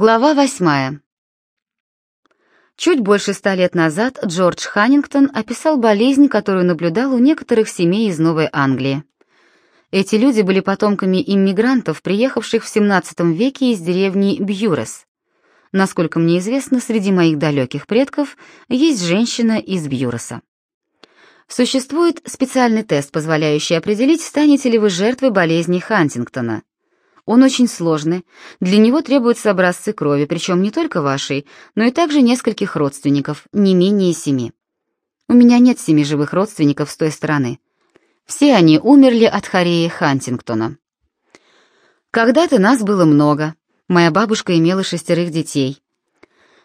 Глава восьмая. Чуть больше ста лет назад Джордж Ханнингтон описал болезнь, которую наблюдал у некоторых семей из Новой Англии. Эти люди были потомками иммигрантов, приехавших в XVII веке из деревни Бьюрес. Насколько мне известно, среди моих далеких предков есть женщина из Бьюреса. Существует специальный тест, позволяющий определить, станете ли вы жертвой болезни Хантингтона. Он очень сложный, для него требуются образцы крови, причем не только вашей, но и также нескольких родственников, не менее семи. У меня нет семи живых родственников с той стороны. Все они умерли от хореи Хантингтона. Когда-то нас было много. Моя бабушка имела шестерых детей.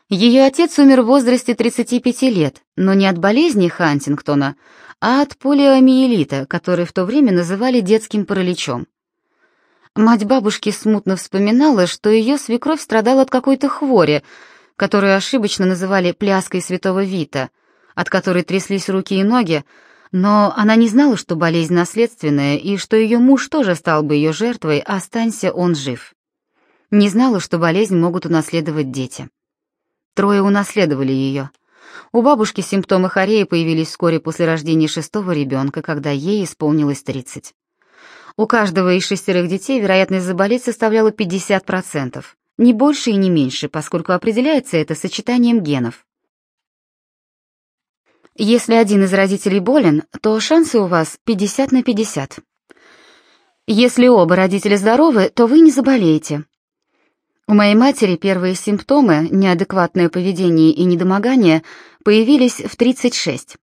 Ее отец умер в возрасте 35 лет, но не от болезни Хантингтона, а от полиомиелита, который в то время называли детским параличом. Мать бабушки смутно вспоминала, что ее свекровь страдала от какой-то хвори, которую ошибочно называли пляской святого Вита, от которой тряслись руки и ноги, но она не знала, что болезнь наследственная и что ее муж тоже стал бы ее жертвой, останься он жив. Не знала, что болезнь могут унаследовать дети. Трое унаследовали ее. У бабушки симптомы хореи появились вскоре после рождения шестого ребенка, когда ей исполнилось 30. У каждого из шестерых детей вероятность заболеть составляла 50%, не больше и не меньше, поскольку определяется это сочетанием генов. Если один из родителей болен, то шансы у вас 50 на 50. Если оба родителя здоровы, то вы не заболеете. У моей матери первые симптомы, неадекватное поведение и недомогание, появились в 36.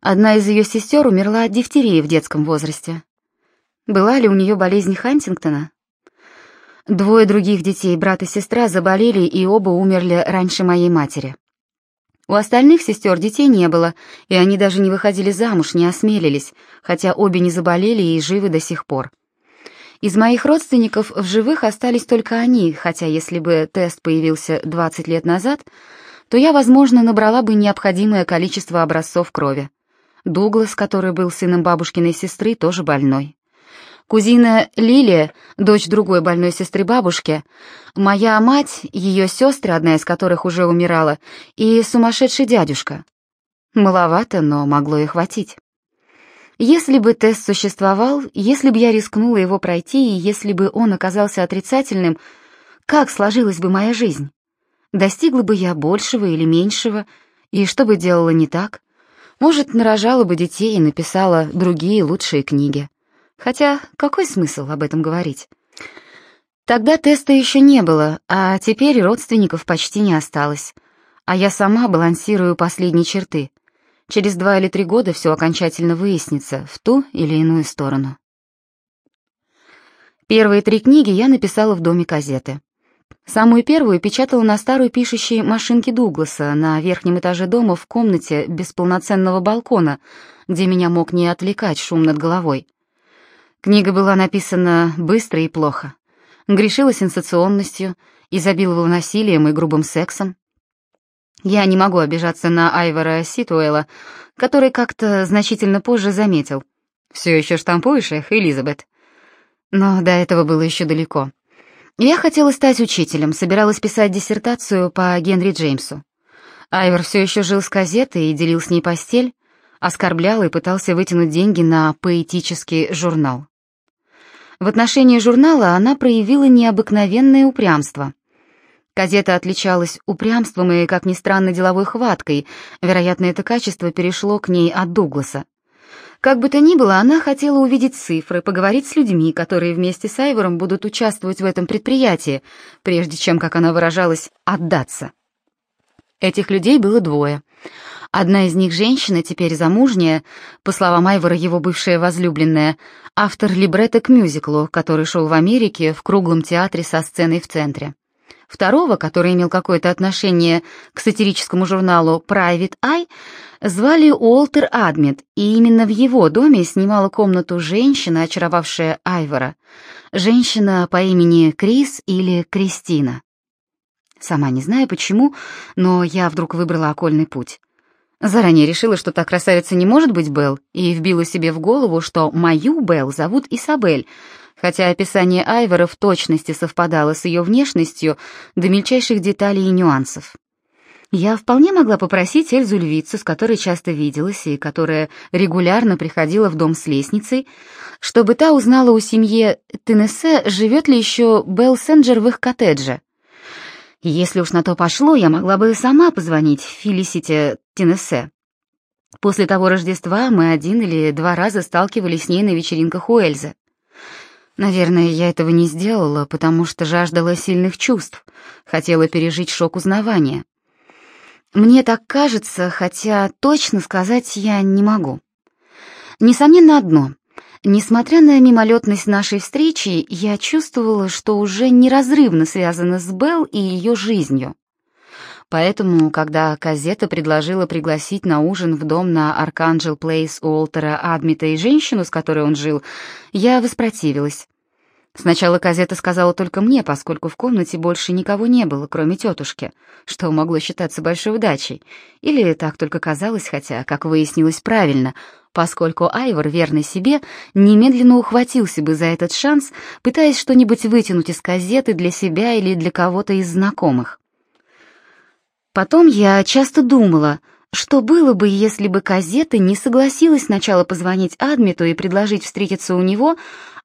Одна из ее сестер умерла от дифтерии в детском возрасте. Была ли у нее болезнь Хантингтона? Двое других детей, брат и сестра, заболели и оба умерли раньше моей матери. У остальных сестер детей не было, и они даже не выходили замуж, не осмелились, хотя обе не заболели и живы до сих пор. Из моих родственников в живых остались только они, хотя если бы тест появился 20 лет назад, то я, возможно, набрала бы необходимое количество образцов крови. Дуглас, который был сыном бабушкиной сестры, тоже больной. Кузина Лилия, дочь другой больной сестры бабушки, моя мать, ее сестры, одна из которых уже умирала, и сумасшедший дядюшка. Маловато, но могло и хватить. Если бы тест существовал, если бы я рискнула его пройти, и если бы он оказался отрицательным, как сложилась бы моя жизнь? Достигла бы я большего или меньшего, и что бы делала не так? Может, нарожала бы детей и написала другие лучшие книги. Хотя какой смысл об этом говорить? Тогда теста еще не было, а теперь родственников почти не осталось. А я сама балансирую последние черты. Через два или три года все окончательно выяснится в ту или иную сторону. Первые три книги я написала в доме газеты. Самую первую печатала на старой пишущей машинке Дугласа на верхнем этаже дома в комнате без полноценного балкона, где меня мог не отвлекать шум над головой. Книга была написана быстро и плохо. Грешила сенсационностью, изобиловала насилием и грубым сексом. Я не могу обижаться на Айвора Ситуэла, который как-то значительно позже заметил. «Все еще штампуешь их, Элизабет?» Но до этого было еще далеко. Я хотела стать учителем, собиралась писать диссертацию по Генри Джеймсу. Айвор все еще жил с газетой и делил с ней постель, оскорблял и пытался вытянуть деньги на поэтический журнал. В отношении журнала она проявила необыкновенное упрямство. Газета отличалась упрямством и, как ни странно, деловой хваткой. Вероятно, это качество перешло к ней от Дугласа. Как бы то ни было, она хотела увидеть цифры, поговорить с людьми, которые вместе с Айвором будут участвовать в этом предприятии, прежде чем, как она выражалась, отдаться. Этих людей было двое. Одна из них женщина, теперь замужняя, по словам Айвора, его бывшая возлюбленная, автор либретто к мюзиклу, который шел в Америке в круглом театре со сценой в центре. Второго, который имел какое-то отношение к сатирическому журналу Private Eye, звали Уолтер Адмит, и именно в его доме снимала комнату женщина, очаровавшая Айвора. Женщина по имени Крис или Кристина. Сама не знаю почему, но я вдруг выбрала окольный путь. Заранее решила, что та красавица не может быть Белл, и вбила себе в голову, что мою Белл зовут Исабель, хотя описание Айвора в точности совпадало с ее внешностью до мельчайших деталей и нюансов. Я вполне могла попросить Эльзу Львицу, с которой часто виделась и которая регулярно приходила в дом с лестницей, чтобы та узнала у семьи Теннессе, живет ли еще Белл Сенджер в их коттедже. Если уж на то пошло, я могла бы сама позвонить Фелисите Теннессе. После того Рождества мы один или два раза сталкивались с ней на вечеринках у Эльзы. Наверное, я этого не сделала, потому что жаждала сильных чувств, хотела пережить шок узнавания. Мне так кажется, хотя точно сказать я не могу. Несомненно одно. Несмотря на мимолетность нашей встречи, я чувствовала, что уже неразрывно связана с Белл и ее жизнью. Поэтому, когда Казета предложила пригласить на ужин в дом на Арканджел Плейс Уолтера Адмита и женщину, с которой он жил, я воспротивилась. Сначала Казета сказала только мне, поскольку в комнате больше никого не было, кроме тетушки, что могло считаться большой удачей. Или так только казалось, хотя, как выяснилось правильно, поскольку Айвор, верный себе, немедленно ухватился бы за этот шанс, пытаясь что-нибудь вытянуть из Казеты для себя или для кого-то из знакомых. Потом я часто думала, что было бы, если бы Казета не согласилась сначала позвонить Адмиту и предложить встретиться у него,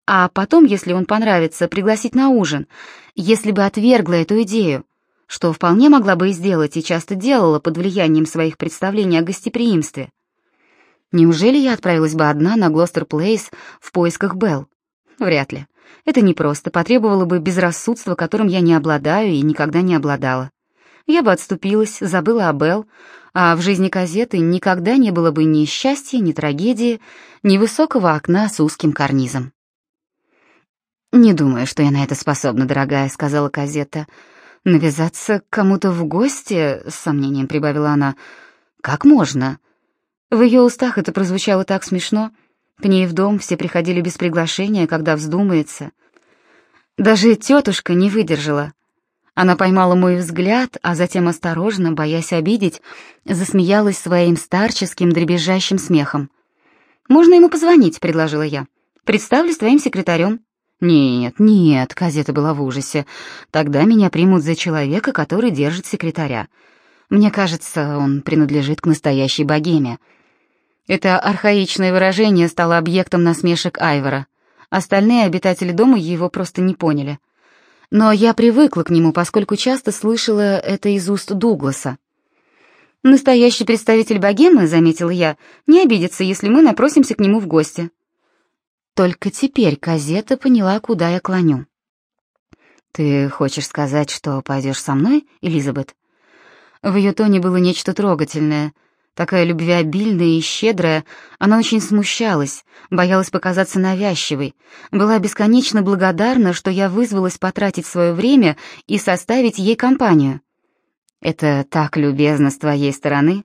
а потом, если он понравится, пригласить на ужин, если бы отвергла эту идею, что вполне могла бы и сделать и часто делала под влиянием своих представлений о гостеприимстве. Неужели я отправилась бы одна на Глостер Плейс в поисках Белл? Вряд ли. Это непросто, потребовало бы безрассудства, которым я не обладаю и никогда не обладала. Я бы отступилась, забыла о Белл, а в жизни газеты никогда не было бы ни счастья, ни трагедии, ни высокого окна с узким карнизом. «Не думаю, что я на это способна, дорогая», — сказала Казета. «Навязаться кому-то в гости?» — с сомнением прибавила она. «Как можно?» В ее устах это прозвучало так смешно. К ней в дом все приходили без приглашения, когда вздумается. Даже тетушка не выдержала. Она поймала мой взгляд, а затем осторожно, боясь обидеть, засмеялась своим старческим дребезжащим смехом. «Можно ему позвонить», — предложила я. «Представлюсь твоим секретарем». «Нет, нет», — Казета была в ужасе. «Тогда меня примут за человека, который держит секретаря. Мне кажется, он принадлежит к настоящей богеме». Это архаичное выражение стало объектом насмешек Айвора. Остальные обитатели дома его просто не поняли. Но я привыкла к нему, поскольку часто слышала это из уст Дугласа. «Настоящий представитель богемы, — заметила я, — не обидится, если мы напросимся к нему в гости». Только теперь Казета поняла, куда я клоню. «Ты хочешь сказать, что пойдешь со мной, Элизабет?» В ее тоне было нечто трогательное. Такая любвеобильная и щедрая, она очень смущалась, боялась показаться навязчивой, была бесконечно благодарна, что я вызвалась потратить свое время и составить ей компанию. «Это так любезно с твоей стороны»,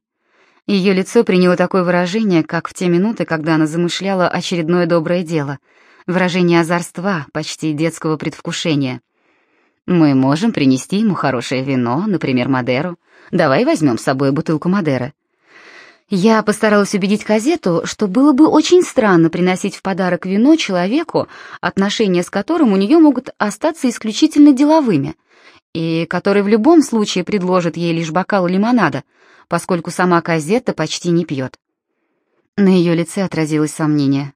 ее лицо приняло такое выражение, как в те минуты, когда она замышляла очередное доброе дело. Выражение озорства, почти детского предвкушения. «Мы можем принести ему хорошее вино, например, Мадеру. Давай возьмем с собой бутылку Мадеры». Я постаралась убедить Казету, что было бы очень странно приносить в подарок вино человеку, отношения с которым у нее могут остаться исключительно деловыми, и который в любом случае предложит ей лишь бокал лимонада — поскольку сама Казетта почти не пьет. На ее лице отразилось сомнение.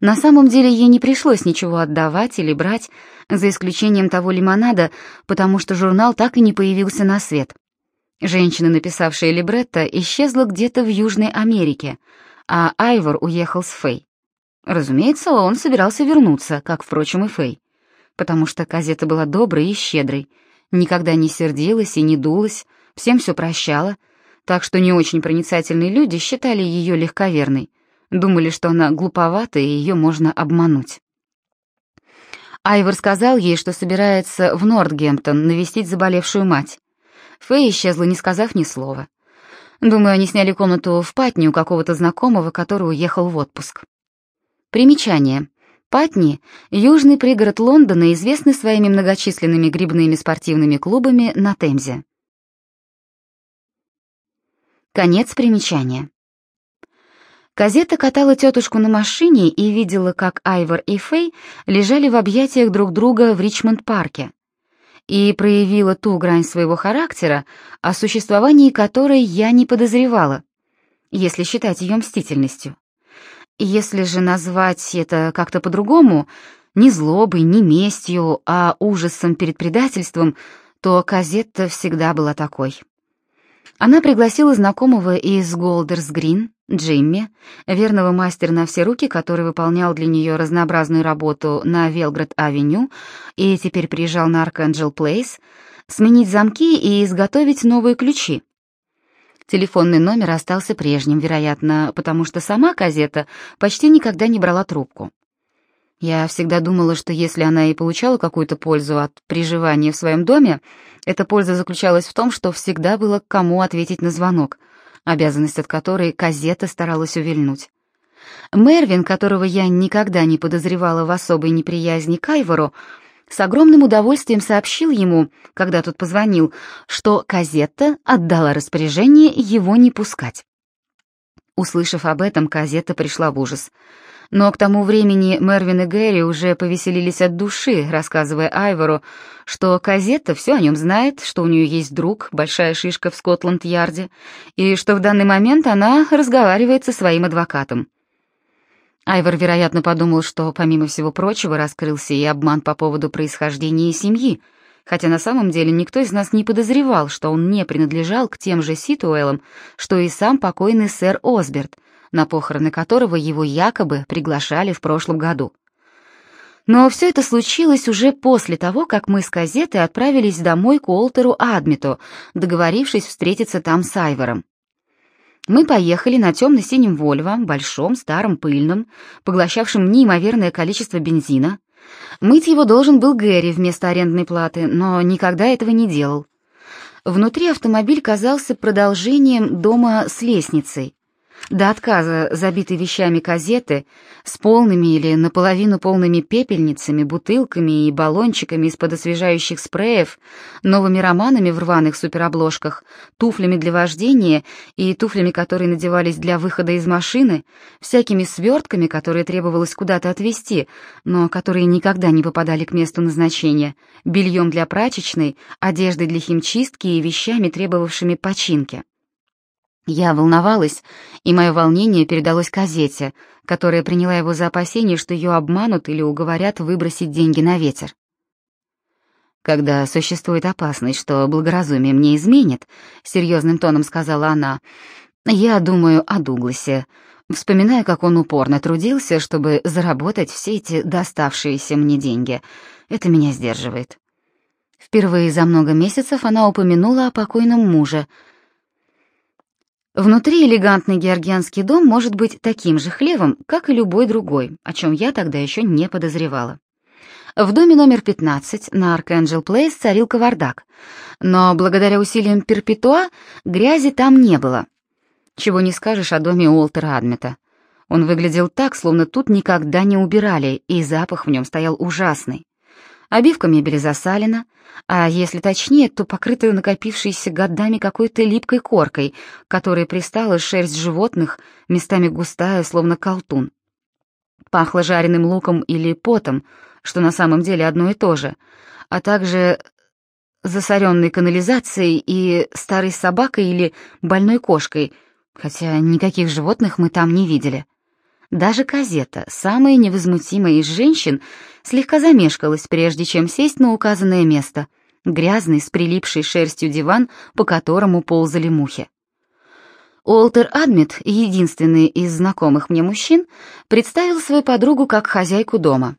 На самом деле ей не пришлось ничего отдавать или брать, за исключением того лимонада, потому что журнал так и не появился на свет. Женщина, написавшая либретто, исчезла где-то в Южной Америке, а Айвор уехал с Фэй. Разумеется, он собирался вернуться, как, впрочем, и Фэй, потому что Казета была доброй и щедрой, никогда не сердилась и не дулась, всем все прощала, так что не очень проницательные люди считали ее легковерной, думали, что она глуповата и ее можно обмануть. Айвор сказал ей, что собирается в Нортгемптон навестить заболевшую мать. Фэй исчезла, не сказав ни слова. Думаю, они сняли комнату в Патни у какого-то знакомого, который уехал в отпуск. Примечание. Патни — южный пригород Лондона, известный своими многочисленными грибными спортивными клубами на Темзе. Конец примечания. Казета катала тетушку на машине и видела, как Айвор и Фэй лежали в объятиях друг друга в Ричмонд-парке. И проявила ту грань своего характера, о существовании которой я не подозревала, если считать ее мстительностью. Если же назвать это как-то по-другому, не злобой, не местью, а ужасом перед предательством, то Казетта всегда была такой. Она пригласила знакомого из Голдерс Грин, Джимми, верного мастера на все руки, который выполнял для нее разнообразную работу на Велград-авеню и теперь приезжал на Арканджел Плейс, сменить замки и изготовить новые ключи. Телефонный номер остался прежним, вероятно, потому что сама Казета почти никогда не брала трубку. Я всегда думала, что если она и получала какую-то пользу от приживания в своем доме, эта польза заключалась в том, что всегда было кому ответить на звонок, обязанность от которой Казета старалась увильнуть. Мервин, которого я никогда не подозревала в особой неприязни к Айвору, с огромным удовольствием сообщил ему, когда тот позвонил, что Казетта отдала распоряжение его не пускать. Услышав об этом, Казетта пришла в ужас — но к тому времени Мервин и Гэри уже повеселились от души, рассказывая Айвору, что Казетта все о нем знает, что у нее есть друг, большая шишка в Скотланд-Ярде, и что в данный момент она разговаривает со своим адвокатом. Айвор, вероятно, подумал, что, помимо всего прочего, раскрылся и обман по поводу происхождения семьи, хотя на самом деле никто из нас не подозревал, что он не принадлежал к тем же Ситуэлам, что и сам покойный сэр Осберт — на похороны которого его якобы приглашали в прошлом году. Но все это случилось уже после того, как мы с газетой отправились домой к Уолтеру Адмиту, договорившись встретиться там с Айвором. Мы поехали на темно-синем Вольво, большом, старом, пыльном, поглощавшем неимоверное количество бензина. Мыть его должен был Гэри вместо арендной платы, но никогда этого не делал. Внутри автомобиль казался продолжением дома с лестницей, до отказа забитой вещами казеты с полными или наполовину полными пепельницами, бутылками и баллончиками из-под освежающих спреев, новыми романами в рваных суперобложках, туфлями для вождения и туфлями, которые надевались для выхода из машины, всякими свертками, которые требовалось куда-то отвезти, но которые никогда не попадали к месту назначения, бельем для прачечной, одеждой для химчистки и вещами, требовавшими починки. Я волновалась, и мое волнение передалось газете, которая приняла его за опасение, что ее обманут или уговорят выбросить деньги на ветер. «Когда существует опасность, что благоразумие мне изменит», — серьезным тоном сказала она, — «я думаю о Дугласе, вспоминая, как он упорно трудился, чтобы заработать все эти доставшиеся мне деньги. Это меня сдерживает». Впервые за много месяцев она упомянула о покойном муже — Внутри элегантный георгианский дом может быть таким же хлевом, как и любой другой, о чем я тогда еще не подозревала. В доме номер 15 на Аркэнджел Плейс царил кавардак, но благодаря усилиям Перпетуа грязи там не было. Чего не скажешь о доме Уолтера Адмета. Он выглядел так, словно тут никогда не убирали, и запах в нем стоял ужасный. Обивка мебели засалена, а если точнее, то покрытая накопившейся годами какой-то липкой коркой, которой пристала шерсть животных, местами густая, словно колтун. Пахло жареным луком или потом, что на самом деле одно и то же, а также засоренной канализацией и старой собакой или больной кошкой, хотя никаких животных мы там не видели. Даже Казета, самая невозмутимая из женщин, слегка замешкалась, прежде чем сесть на указанное место, грязный с прилипшей шерстью диван, по которому ползали мухи. Уолтер Адмит, единственный из знакомых мне мужчин, представил свою подругу как хозяйку дома.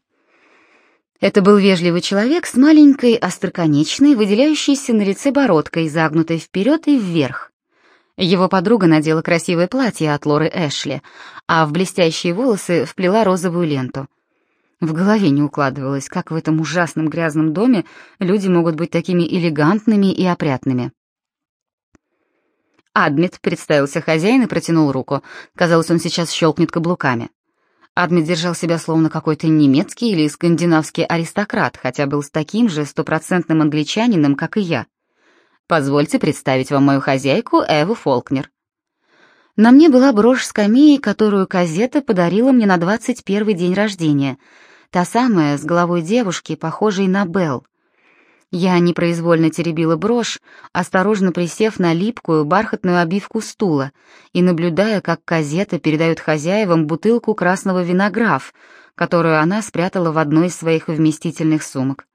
Это был вежливый человек с маленькой остроконечной, выделяющейся на лице бородкой, загнутой вперед и вверх. Его подруга надела красивое платье от Лоры Эшли, а в блестящие волосы вплела розовую ленту. В голове не укладывалось, как в этом ужасном грязном доме люди могут быть такими элегантными и опрятными. Адмит представился хозяин и протянул руку. Казалось, он сейчас щелкнет каблуками. Адмит держал себя словно какой-то немецкий или скандинавский аристократ, хотя был с таким же стопроцентным англичанином, как и я. Позвольте представить вам мою хозяйку Эву Фолкнер». На мне была брошь скамеи, которую Казета подарила мне на 21 день рождения, та самая с головой девушки, похожей на Белл. Я непроизвольно теребила брошь, осторожно присев на липкую бархатную обивку стула и наблюдая, как Казета передает хозяевам бутылку красного винограф, которую она спрятала в одной из своих вместительных сумок.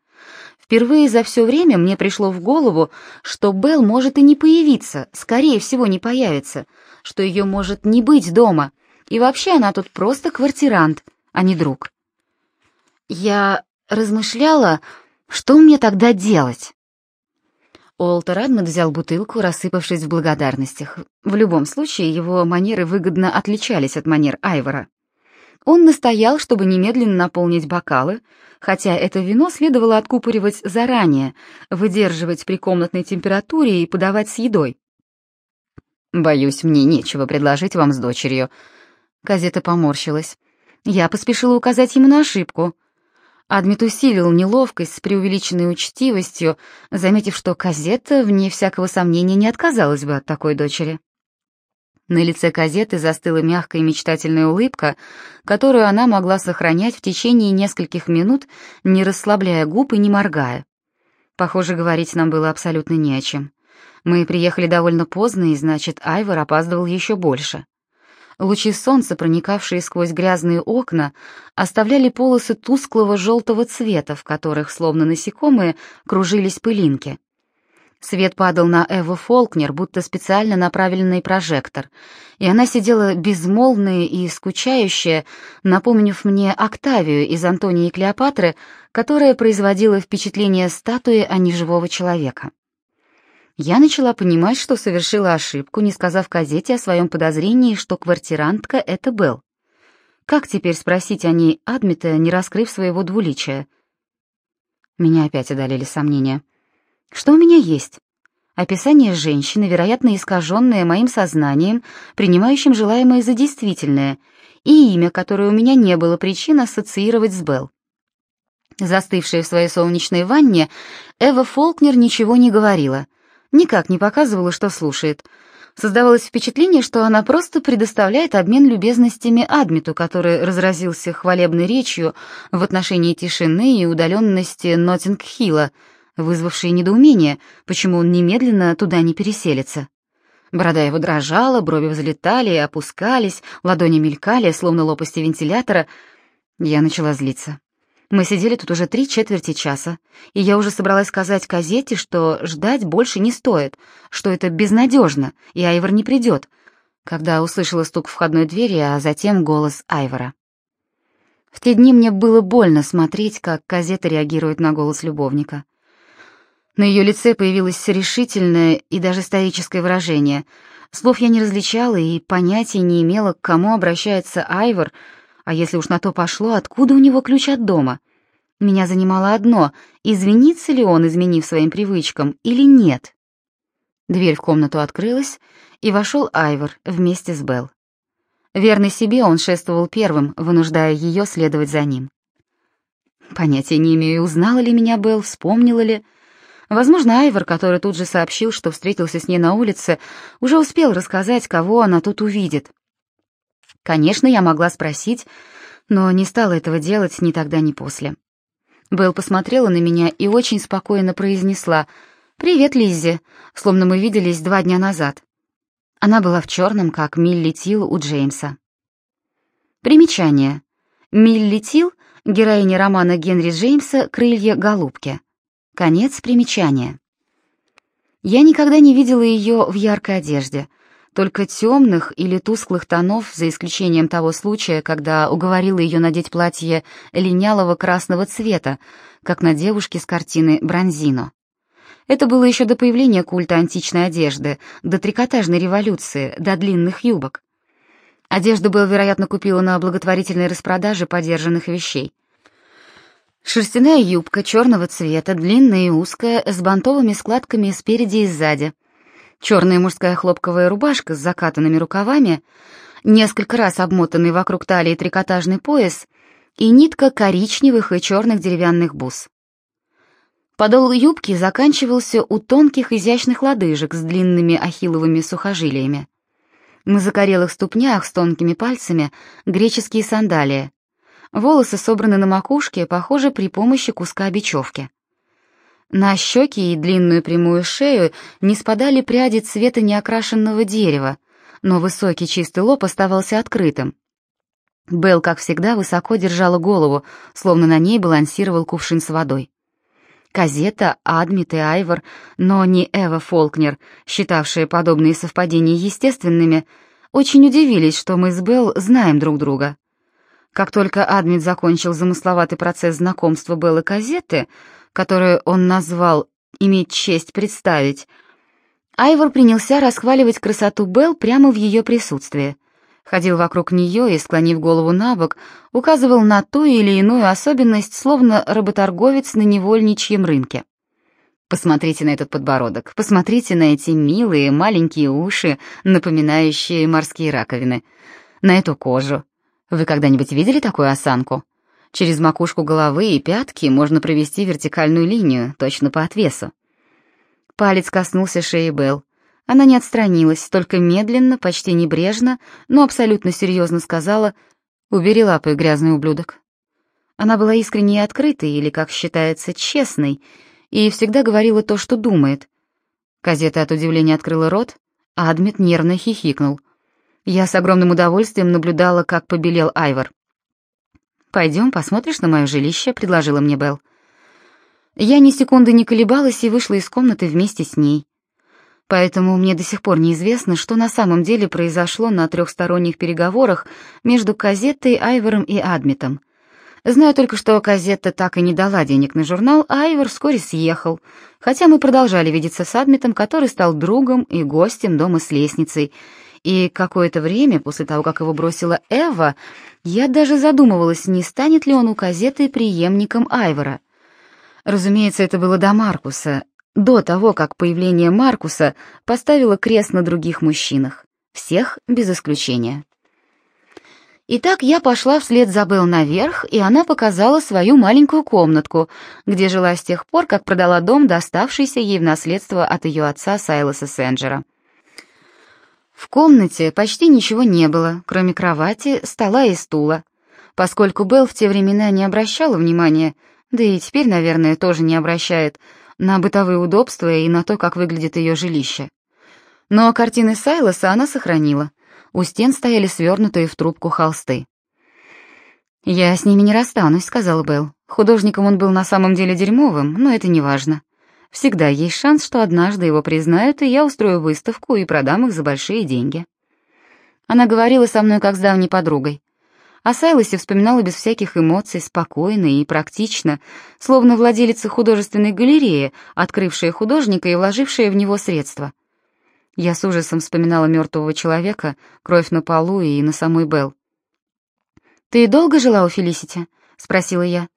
Впервые за все время мне пришло в голову, что Белл может и не появиться, скорее всего, не появится, что ее может не быть дома, и вообще она тут просто квартирант, а не друг. Я размышляла, что мне тогда делать? Уолтер Эдмонд взял бутылку, рассыпавшись в благодарностях. В любом случае, его манеры выгодно отличались от манер Айвора. Он настоял, чтобы немедленно наполнить бокалы, хотя это вино следовало откупоривать заранее, выдерживать при комнатной температуре и подавать с едой. «Боюсь, мне нечего предложить вам с дочерью». Казета поморщилась. Я поспешила указать ему на ошибку. Адмит усилил неловкость с преувеличенной учтивостью, заметив, что Казета, вне всякого сомнения, не отказалась бы от такой дочери. На лице Казеты застыла мягкая мечтательная улыбка, которую она могла сохранять в течение нескольких минут, не расслабляя губ и не моргая. Похоже, говорить нам было абсолютно не о чем. Мы приехали довольно поздно, и значит, Айвор опаздывал еще больше. Лучи солнца, проникавшие сквозь грязные окна, оставляли полосы тусклого желтого цвета, в которых, словно насекомые, кружились пылинки. Свет падал на Эву Фолкнер, будто специально направленный прожектор, и она сидела безмолвная и скучающая, напомнив мне Октавию из «Антонии и Клеопатры», которая производила впечатление статуи, а не живого человека я начала понимать, что совершила ошибку, не сказав газете о своем подозрении, что квартирантка — это Белл. Как теперь спросить о ней Адмита, не раскрыв своего двуличия? Меня опять одолели сомнения. Что у меня есть? Описание женщины, вероятно, искаженное моим сознанием, принимающим желаемое за действительное, и имя, которое у меня не было причин ассоциировать с Белл. Застывшая в своей солнечной ванне, Эва Фолкнер ничего не говорила — никак не показывала, что слушает. Создавалось впечатление, что она просто предоставляет обмен любезностями Адмиту, который разразился хвалебной речью в отношении тишины и удаленности Ноттинг-Хилла, вызвавшей недоумение, почему он немедленно туда не переселится. Борода его дрожала, брови взлетали и опускались, ладони мелькали, словно лопасти вентилятора. Я начала злиться. Мы сидели тут уже три четверти часа, и я уже собралась сказать Казете, что ждать больше не стоит, что это безнадежно, и Айвор не придет, когда услышала стук входной двери, а затем голос Айвора. В те дни мне было больно смотреть, как Казета реагирует на голос любовника. На ее лице появилось решительное и даже стоическое выражение. Слов я не различала и понятия не имела, к кому обращается Айвор, а если уж на то пошло, откуда у него ключ от дома? Меня занимало одно — извинится ли он, изменив своим привычкам, или нет. Дверь в комнату открылась, и вошел Айвор вместе с Белл. Верный себе, он шествовал первым, вынуждая ее следовать за ним. Понятия не имею, узнала ли меня Белл, вспомнила ли. Возможно, Айвор, который тут же сообщил, что встретился с ней на улице, уже успел рассказать, кого она тут увидит. Конечно, я могла спросить, но не стала этого делать ни тогда, ни после. Белл посмотрела на меня и очень спокойно произнесла «Привет, Лиззи», словно мы виделись два дня назад. Она была в черном, как Милли Тил у Джеймса. Примечание. Милли Тил — героиня романа Генри Джеймса «Крылья голубки». Конец примечания. Я никогда не видела ее в яркой одежде — только темных или тусклых тонов, за исключением того случая, когда уговорила ее надеть платье линялого красного цвета, как на девушке с картины Бронзино. Это было еще до появления культа античной одежды, до трикотажной революции, до длинных юбок. Одежду Белл, вероятно, купила на благотворительной распродаже подержанных вещей. Шерстяная юбка черного цвета, длинная и узкая, с бантовыми складками спереди и сзади, черная мужская хлопковая рубашка с закатанными рукавами, несколько раз обмотанный вокруг талии трикотажный пояс и нитка коричневых и черных деревянных бус. Подол юбки заканчивался у тонких изящных лодыжек с длинными ахилловыми сухожилиями. На закорелых ступнях с тонкими пальцами греческие сандалии. Волосы собраны на макушке, похоже, при помощи куска бечевки. На щеки и длинную прямую шею не спадали пряди цвета неокрашенного дерева, но высокий чистый лоб оставался открытым. Белл, как всегда, высоко держала голову, словно на ней балансировал кувшин с водой. Казета, Адмит и Айвор, но не Эва Фолкнер, считавшие подобные совпадения естественными, очень удивились, что мы с Белл знаем друг друга. Как только Адмит закончил замысловатый процесс знакомства Беллы Казеты, которую он назвал «иметь честь представить», Айвор принялся расхваливать красоту Белл прямо в ее присутствии ходил вокруг нее и, склонив голову на бок, указывал на ту или иную особенность, словно работорговец на невольничьем рынке. Посмотрите на этот подбородок, посмотрите на эти милые маленькие уши, напоминающие морские раковины, на эту кожу. Вы когда-нибудь видели такую осанку? Через макушку головы и пятки можно провести вертикальную линию, точно по отвесу. Палец коснулся шеи Белл. Она не отстранилась, только медленно, почти небрежно, но абсолютно серьезно сказала «Убери лапы, грязный ублюдок». Она была искренней и открытой, или, как считается, честной, и всегда говорила то, что думает. Казета от удивления открыла рот, а Адмит нервно хихикнул. Я с огромным удовольствием наблюдала, как побелел Айвор. «Пойдем, посмотришь на мое жилище», — предложила мне Белл. Я ни секунды не колебалась и вышла из комнаты вместе с ней. Поэтому мне до сих пор неизвестно, что на самом деле произошло на трехсторонних переговорах между Казеттой, Айвором и Адмитом. Знаю только, что Казетта так и не дала денег на журнал, а Айвор вскоре съехал, хотя мы продолжали видеться с Адмитом, который стал другом и гостем дома с лестницей. И какое-то время после того, как его бросила Эва, я даже задумывалась, не станет ли он у Казетты преемником Айвора. Разумеется, это было до Маркуса, до того, как появление Маркуса поставило крест на других мужчинах, всех без исключения. Итак, я пошла вслед за Белл наверх, и она показала свою маленькую комнатку, где жила с тех пор, как продала дом, доставшийся ей в наследство от ее отца Сайлоса Сенджера. В комнате почти ничего не было, кроме кровати, стола и стула, поскольку Белл в те времена не обращала внимания, да и теперь, наверное, тоже не обращает, на бытовые удобства и на то, как выглядит ее жилище. Но картины Сайлоса она сохранила. У стен стояли свернутые в трубку холсты. «Я с ними не расстанусь», — сказал Белл. Художником он был на самом деле дерьмовым, но это не важно. Всегда есть шанс, что однажды его признают, и я устрою выставку и продам их за большие деньги. Она говорила со мной как с давней подругой. О Сайлосе вспоминала без всяких эмоций, спокойно и практично, словно владелица художественной галереи, открывшая художника и вложившая в него средства. Я с ужасом вспоминала мертвого человека, кровь на полу и на самой Белл. «Ты долго жила у Фелисити?» — спросила я.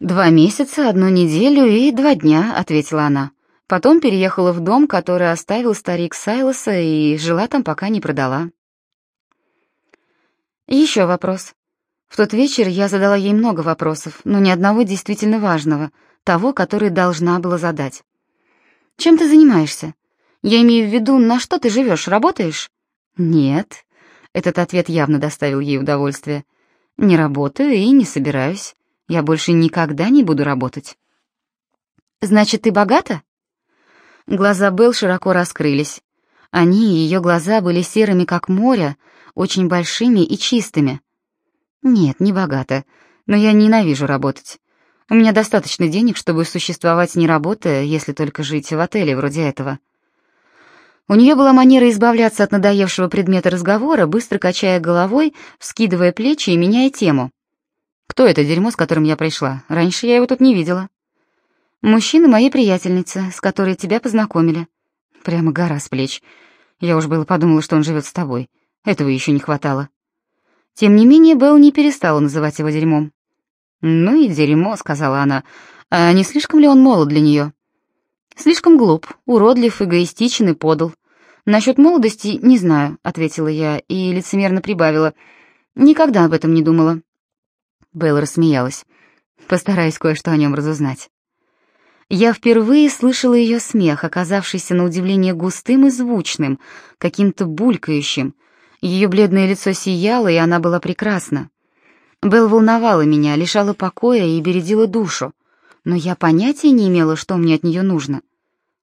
«Два месяца, одну неделю и два дня», — ответила она. Потом переехала в дом, который оставил старик Сайлоса, и жила там, пока не продала. Еще вопрос. В тот вечер я задала ей много вопросов, но ни одного действительно важного, того, который должна была задать. «Чем ты занимаешься? Я имею в виду, на что ты живешь, работаешь?» «Нет». Этот ответ явно доставил ей удовольствие. «Не работаю и не собираюсь. Я больше никогда не буду работать». «Значит, ты богата?» Глаза Белл широко раскрылись. Они, ее глаза, были серыми, как море, очень большими и чистыми. Нет, не богато, но я ненавижу работать. У меня достаточно денег, чтобы существовать не работая, если только жить в отеле вроде этого. У нее была манера избавляться от надоевшего предмета разговора, быстро качая головой, вскидывая плечи и меняя тему. «Кто это дерьмо, с которым я пришла? Раньше я его тут не видела». «Мужчина моей приятельницы, с которой тебя познакомили». Прямо гора с плеч. Я уж было подумала, что он живет с тобой. Этого еще не хватало. Тем не менее, Белл не перестала называть его дерьмом. «Ну и дерьмо», — сказала она. «А не слишком ли он молод для нее?» «Слишком глуп, уродлив, эгоистичен и подал. Насчет молодости не знаю», — ответила я и лицемерно прибавила. «Никогда об этом не думала». Белл рассмеялась. «Постараюсь кое-что о нем разузнать». Я впервые слышала ее смех, оказавшийся на удивление густым и звучным, каким-то булькающим. Ее бледное лицо сияло, и она была прекрасна. Белл волновала меня, лишала покоя и бередила душу, но я понятия не имела, что мне от нее нужно.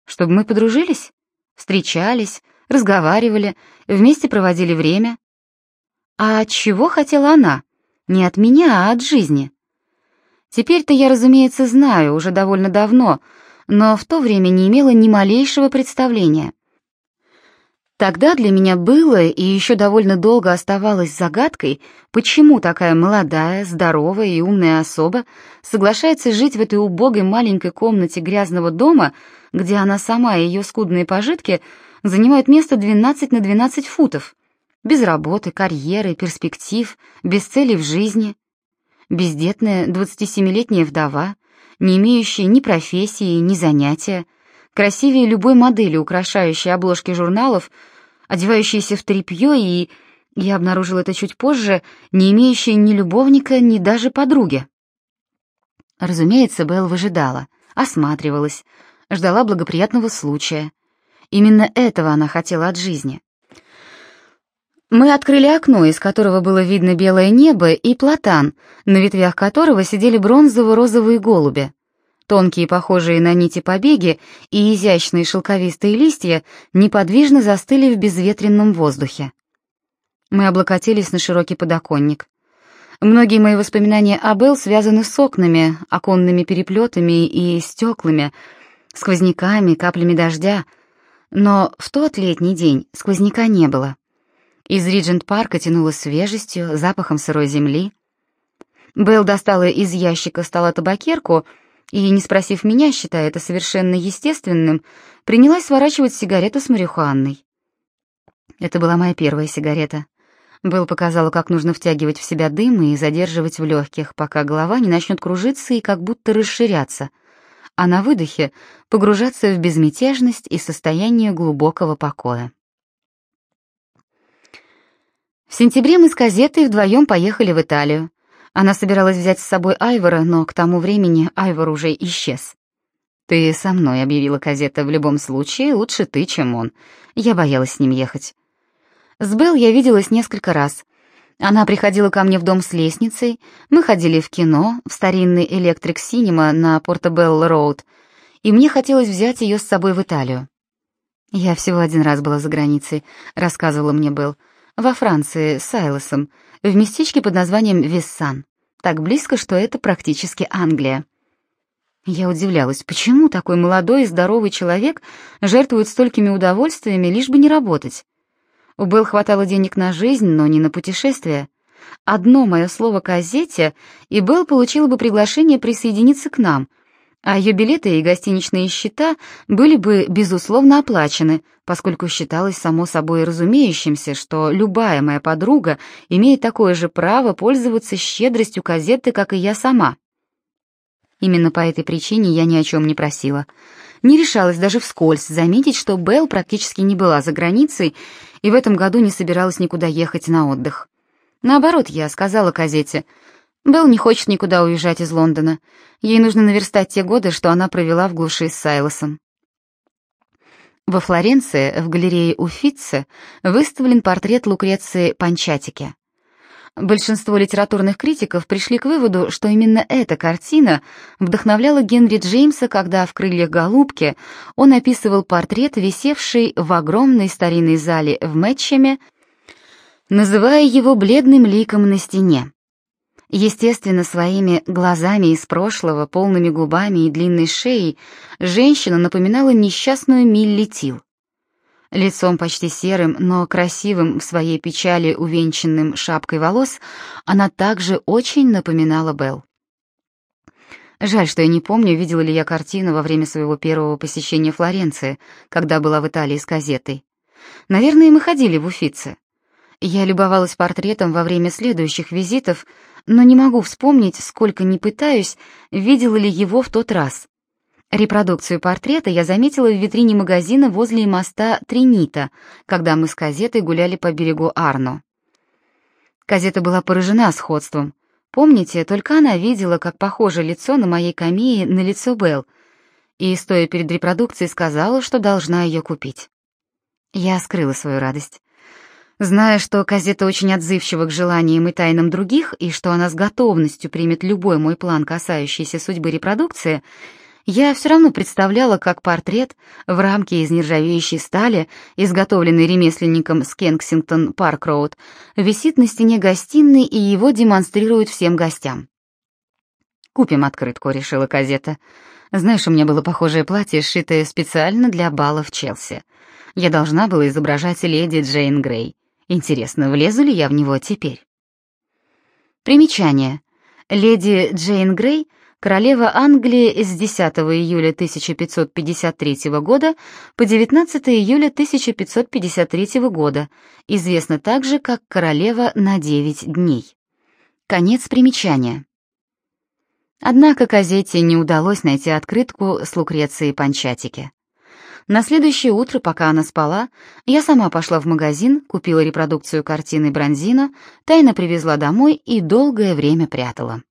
Чтобы мы подружились, встречались, разговаривали, вместе проводили время. А чего хотела она? Не от меня, а от жизни. Теперь-то я, разумеется, знаю, уже довольно давно, но в то время не имела ни малейшего представления. Тогда для меня было и еще довольно долго оставалось загадкой, почему такая молодая, здоровая и умная особа соглашается жить в этой убогой маленькой комнате грязного дома, где она сама и ее скудные пожитки занимают место 12 на 12 футов, без работы, карьеры, перспектив, без цели в жизни. Бездетная 27-летняя вдова, не имеющая ни профессии, ни занятия, красивее любой модели, украшающей обложки журналов, одевающейся в тряпье и, я обнаружил это чуть позже, не имеющая ни любовника, ни даже подруги. Разумеется, Белл выжидала, осматривалась, ждала благоприятного случая. Именно этого она хотела от жизни. Мы открыли окно, из которого было видно белое небо и платан, на ветвях которого сидели бронзово-розовые голуби. Тонкие, похожие на нити побеги и изящные шелковистые листья неподвижно застыли в безветренном воздухе. Мы облокотились на широкий подоконник. Многие мои воспоминания о Белл связаны с окнами, оконными переплетами и стеклами, сквозняками, каплями дождя, но в тот летний день сквозняка не было. Из Риджент-парка тянуло свежестью, запахом сырой земли. Белл достала из ящика стола табакерку — и, не спросив меня, считая это совершенно естественным, принялась сворачивать сигарету с марихуаной. Это была моя первая сигарета. Белл показала, как нужно втягивать в себя дым и задерживать в легких, пока голова не начнет кружиться и как будто расширяться, а на выдохе погружаться в безмятежность и состояние глубокого покоя. В сентябре мы с газетой вдвоем поехали в Италию. Она собиралась взять с собой Айвора, но к тому времени Айвор уже исчез. «Ты со мной», — объявила Казета, — «в любом случае лучше ты, чем он. Я боялась с ним ехать». С Белл я виделась несколько раз. Она приходила ко мне в дом с лестницей, мы ходили в кино, в старинный электрик синема на Портобелло-роуд, и мне хотелось взять ее с собой в Италию. «Я всего один раз была за границей», — рассказывала мне Белл, — «во Франции, с Сайлосом, в местечке под названием Вессан, так близко, что это практически Англия. Я удивлялась, почему такой молодой и здоровый человек жертвует столькими удовольствиями, лишь бы не работать. У Белл хватало денег на жизнь, но не на путешествия. Одно мое слово «казете», и Белл получила бы приглашение присоединиться к нам — а ее билеты и гостиничные счета были бы, безусловно, оплачены, поскольку считалось само собой разумеющимся, что любая моя подруга имеет такое же право пользоваться щедростью газеты, как и я сама. Именно по этой причине я ни о чем не просила. Не решалась даже вскользь заметить, что Белл практически не была за границей и в этом году не собиралась никуда ехать на отдых. Наоборот, я сказала газете — Белл не хочет никуда уезжать из Лондона. Ей нужно наверстать те годы, что она провела в глуши с Сайлосом. Во Флоренции, в галерее Уффици, выставлен портрет Лукреции Панчатики. Большинство литературных критиков пришли к выводу, что именно эта картина вдохновляла Генри Джеймса, когда в «Крыльях голубки» он описывал портрет, висевший в огромной старинной зале в Мэтчеме, называя его бледным ликом на стене. Естественно, своими глазами из прошлого, полными губами и длинной шеей, женщина напоминала несчастную Милли. Лицом почти серым, но красивым в своей печали увенчанным шапкой волос, она также очень напоминала Белл. Жаль, что я не помню, видела ли я картину во время своего первого посещения Флоренции, когда была в Италии с газетой. Наверное, мы ходили в Уфице. Я любовалась портретом во время следующих визитов, но не могу вспомнить, сколько ни пытаюсь, видела ли его в тот раз. Репродукцию портрета я заметила в витрине магазина возле моста Тринита, когда мы с Казетой гуляли по берегу Арно. Казета была поражена сходством. Помните, только она видела, как похоже лицо на моей камее на лицо Белл. и, стоя перед репродукцией, сказала, что должна ее купить. Я скрыла свою радость. Зная, что газета очень отзывчива к желаниям и тайнам других, и что она с готовностью примет любой мой план, касающийся судьбы репродукции, я все равно представляла, как портрет в рамке из нержавеющей стали, изготовленный ремесленником с Кенсингтон Парк Роуд, висит на стене гостиной и его демонстрируют всем гостям. «Купим открытку», — решила газета. «Знаешь, у меня было похожее платье, сшитое специально для бала в Челси. Я должна была изображать леди Джейн Грей. Интересно, влезу ли я в него теперь? Примечание. Леди Джейн Грей — королева Англии с 10 июля 1553 года по 19 июля 1553 года, известна также как королева на 9 дней. Конец примечания. Однако газете не удалось найти открытку с Лукрецией Панчатики. На следующее утро, пока она спала, я сама пошла в магазин, купила репродукцию картины Бронзина, тайно привезла домой и долгое время прятала.